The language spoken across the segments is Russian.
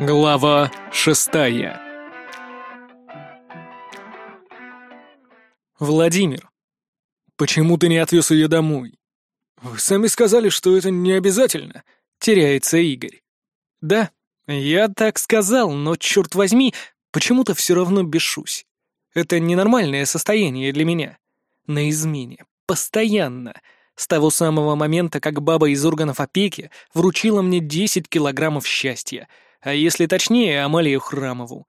Глава шестая Владимир, почему ты не отвез ее домой? Вы сами сказали, что это не обязательно. Теряется Игорь. Да, я так сказал, но, черт возьми, почему-то все равно бешусь. Это ненормальное состояние для меня. На измене. Постоянно. С того самого момента, как баба из органов опеки вручила мне 10 килограммов счастья — а если точнее, Амалию Храмову.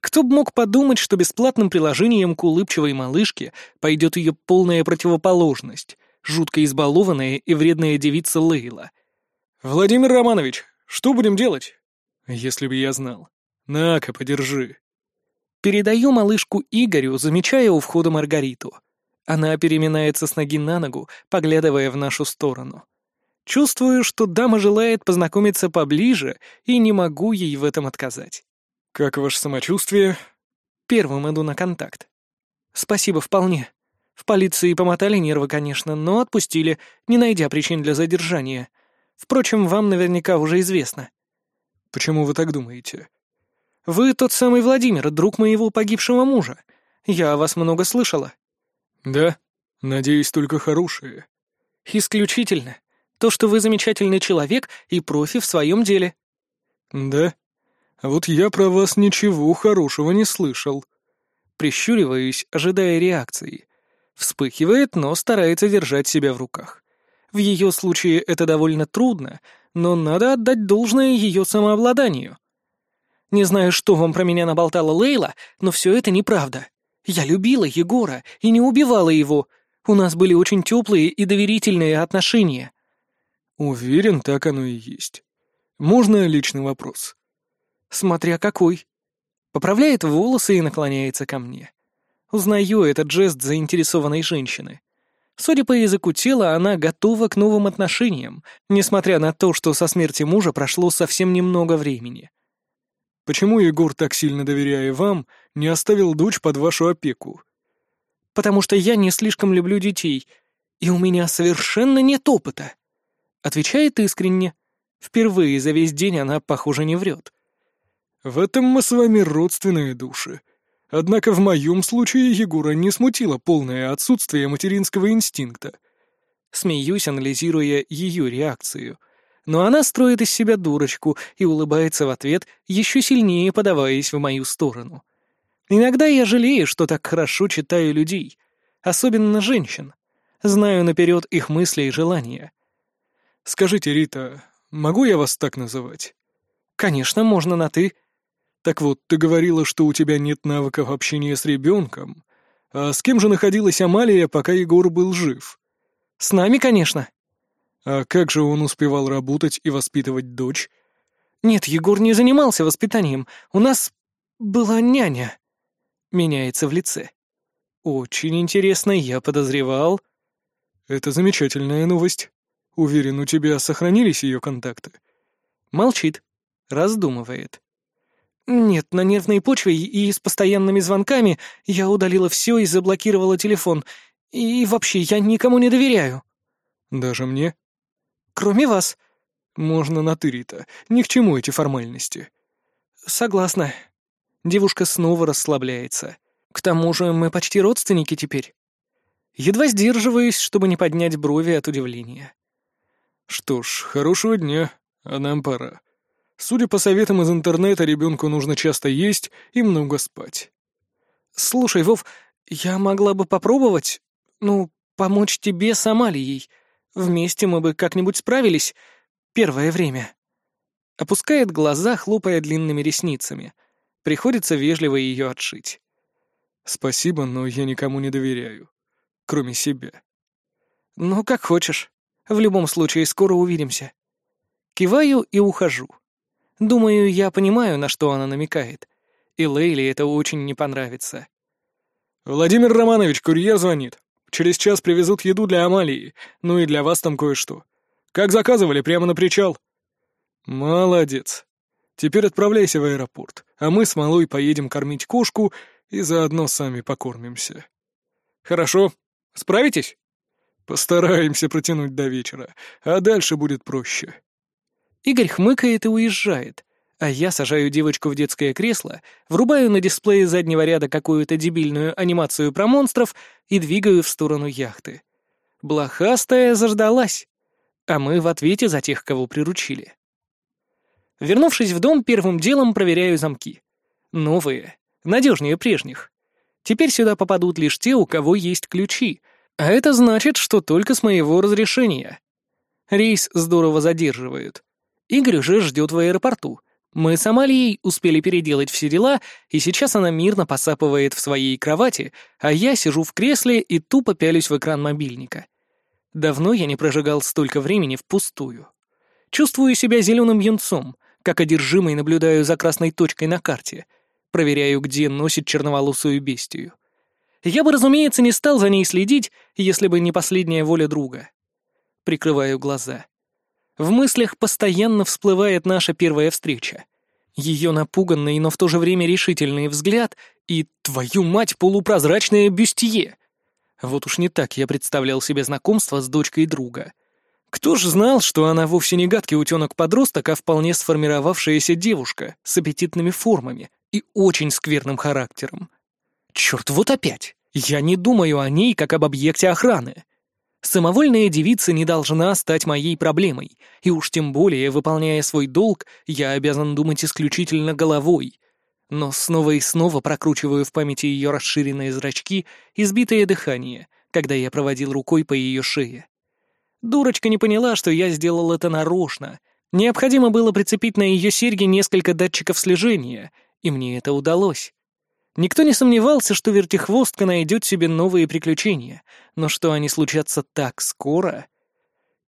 Кто бы мог подумать, что бесплатным приложением к улыбчивой малышке пойдет ее полная противоположность, жутко избалованная и вредная девица Лейла. «Владимир Романович, что будем делать?» «Если бы я знал. На-ка, подержи». Передаю малышку Игорю, замечая у входа Маргариту. Она переминается с ноги на ногу, поглядывая в нашу сторону. Чувствую, что дама желает познакомиться поближе, и не могу ей в этом отказать. «Как ваше самочувствие?» Первым иду на контакт. «Спасибо, вполне. В полиции помотали нервы, конечно, но отпустили, не найдя причин для задержания. Впрочем, вам наверняка уже известно». «Почему вы так думаете?» «Вы тот самый Владимир, друг моего погибшего мужа. Я о вас много слышала». «Да? Надеюсь, только хорошие». «Исключительно. То, что вы замечательный человек и профи в своем деле». «Да? Вот я про вас ничего хорошего не слышал». Прищуриваюсь, ожидая реакции. Вспыхивает, но старается держать себя в руках. В ее случае это довольно трудно, но надо отдать должное ее самообладанию. Не знаю, что вам про меня наболтала Лейла, но все это неправда. Я любила Егора и не убивала его. У нас были очень теплые и доверительные отношения. Уверен, так оно и есть. Можно личный вопрос? Смотря какой. Поправляет волосы и наклоняется ко мне. Узнаю этот жест заинтересованной женщины. Судя по языку тела, она готова к новым отношениям, несмотря на то, что со смерти мужа прошло совсем немного времени. Почему Егор, так сильно доверяя вам, не оставил дочь под вашу опеку? Потому что я не слишком люблю детей, и у меня совершенно нет опыта. Отвечает искренне. Впервые за весь день она, похоже, не врет. «В этом мы с вами родственные души. Однако в моем случае Егора не смутило полное отсутствие материнского инстинкта». Смеюсь, анализируя ее реакцию. Но она строит из себя дурочку и улыбается в ответ, еще сильнее подаваясь в мою сторону. Иногда я жалею, что так хорошо читаю людей, особенно женщин. Знаю наперед их мысли и желания. «Скажите, Рита, могу я вас так называть?» «Конечно, можно на «ты». Так вот, ты говорила, что у тебя нет навыков общения с ребенком. А с кем же находилась Амалия, пока Егор был жив?» «С нами, конечно». «А как же он успевал работать и воспитывать дочь?» «Нет, Егор не занимался воспитанием. У нас была няня». Меняется в лице. «Очень интересно, я подозревал...» «Это замечательная новость. Уверен, у тебя сохранились ее контакты?» Молчит, раздумывает. «Нет, на нервной почве и с постоянными звонками я удалила все и заблокировала телефон. И вообще, я никому не доверяю». «Даже мне?» «Кроме вас». «Можно на ты, Рита. Ни к чему эти формальности». «Согласна». Девушка снова расслабляется. «К тому же мы почти родственники теперь». Едва сдерживаюсь, чтобы не поднять брови от удивления. «Что ж, хорошего дня, а нам пора. Судя по советам из интернета, ребенку нужно часто есть и много спать». «Слушай, Вов, я могла бы попробовать, ну, помочь тебе с Амалией. Вместе мы бы как-нибудь справились. Первое время». Опускает глаза, хлопая длинными ресницами. Приходится вежливо ее отшить. «Спасибо, но я никому не доверяю. Кроме себя». «Ну, как хочешь. В любом случае, скоро увидимся. Киваю и ухожу. Думаю, я понимаю, на что она намекает. И Лейле это очень не понравится. «Владимир Романович, курьер звонит. Через час привезут еду для Амалии, ну и для вас там кое-что. Как заказывали, прямо на причал». «Молодец. Теперь отправляйся в аэропорт, а мы с Малой поедем кормить кошку и заодно сами покормимся». «Хорошо. Справитесь?» Постараемся протянуть до вечера, а дальше будет проще. Игорь хмыкает и уезжает, а я сажаю девочку в детское кресло, врубаю на дисплее заднего ряда какую-то дебильную анимацию про монстров и двигаю в сторону яхты. Блохастая заждалась, а мы в ответе за тех, кого приручили. Вернувшись в дом, первым делом проверяю замки. Новые, надежнее прежних. Теперь сюда попадут лишь те, у кого есть ключи, а это значит, что только с моего разрешения. Рейс здорово задерживают. Игорь уже ждет в аэропорту — мы с Амалией успели переделать все дела, и сейчас она мирно посапывает в своей кровати, а я сижу в кресле и тупо пялюсь в экран мобильника. Давно я не прожигал столько времени впустую. Чувствую себя зеленым юнцом, как одержимый наблюдаю за красной точкой на карте, проверяю, где носит черноволосую бестию. Я бы, разумеется, не стал за ней следить, если бы не последняя воля друга. Прикрываю глаза. В мыслях постоянно всплывает наша первая встреча. Ее напуганный, но в то же время решительный взгляд и, твою мать, полупрозрачное бюстье. Вот уж не так я представлял себе знакомство с дочкой друга. Кто ж знал, что она вовсе не гадкий утенок-подросток, а вполне сформировавшаяся девушка с аппетитными формами и очень скверным характером. Черт, вот опять! Я не думаю о ней, как об объекте охраны. Самовольная девица не должна стать моей проблемой, и уж тем более, выполняя свой долг, я обязан думать исключительно головой. Но снова и снова прокручиваю в памяти ее расширенные зрачки и сбитое дыхание, когда я проводил рукой по ее шее. Дурочка не поняла, что я сделал это нарочно. Необходимо было прицепить на ее серьги несколько датчиков слежения, и мне это удалось. Никто не сомневался, что вертихвостка найдет себе новые приключения, но что они случатся так скоро...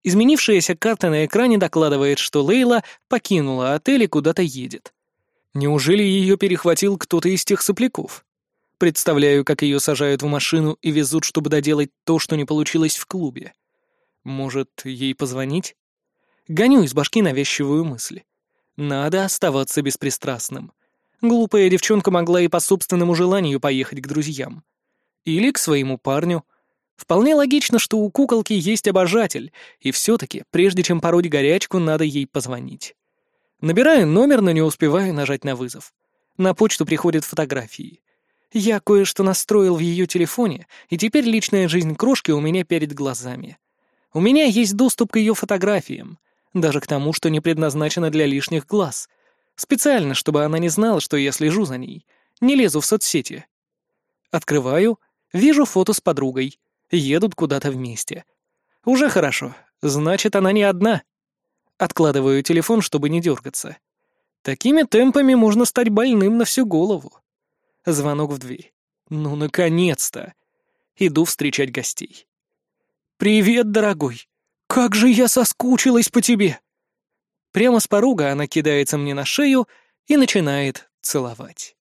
Изменившаяся карта на экране докладывает, что Лейла покинула отель и куда-то едет. Неужели ее перехватил кто-то из тех сопляков? Представляю, как ее сажают в машину и везут, чтобы доделать то, что не получилось в клубе. Может, ей позвонить? Гоню из башки навязчивую мысль. Надо оставаться беспристрастным. Глупая девчонка могла и по собственному желанию поехать к друзьям. Или к своему парню. Вполне логично, что у куколки есть обожатель, и все-таки, прежде чем пороть горячку, надо ей позвонить. Набираю номер, но не успеваю нажать на вызов. На почту приходят фотографии. Я кое-что настроил в ее телефоне, и теперь личная жизнь крошки у меня перед глазами. У меня есть доступ к ее фотографиям, даже к тому, что не предназначено для лишних глаз — Специально, чтобы она не знала, что я слежу за ней. Не лезу в соцсети. Открываю, вижу фото с подругой. Едут куда-то вместе. Уже хорошо. Значит, она не одна. Откладываю телефон, чтобы не дергаться. Такими темпами можно стать больным на всю голову. Звонок в дверь. Ну, наконец-то! Иду встречать гостей. «Привет, дорогой! Как же я соскучилась по тебе!» Прямо с порога она кидается мне на шею и начинает целовать.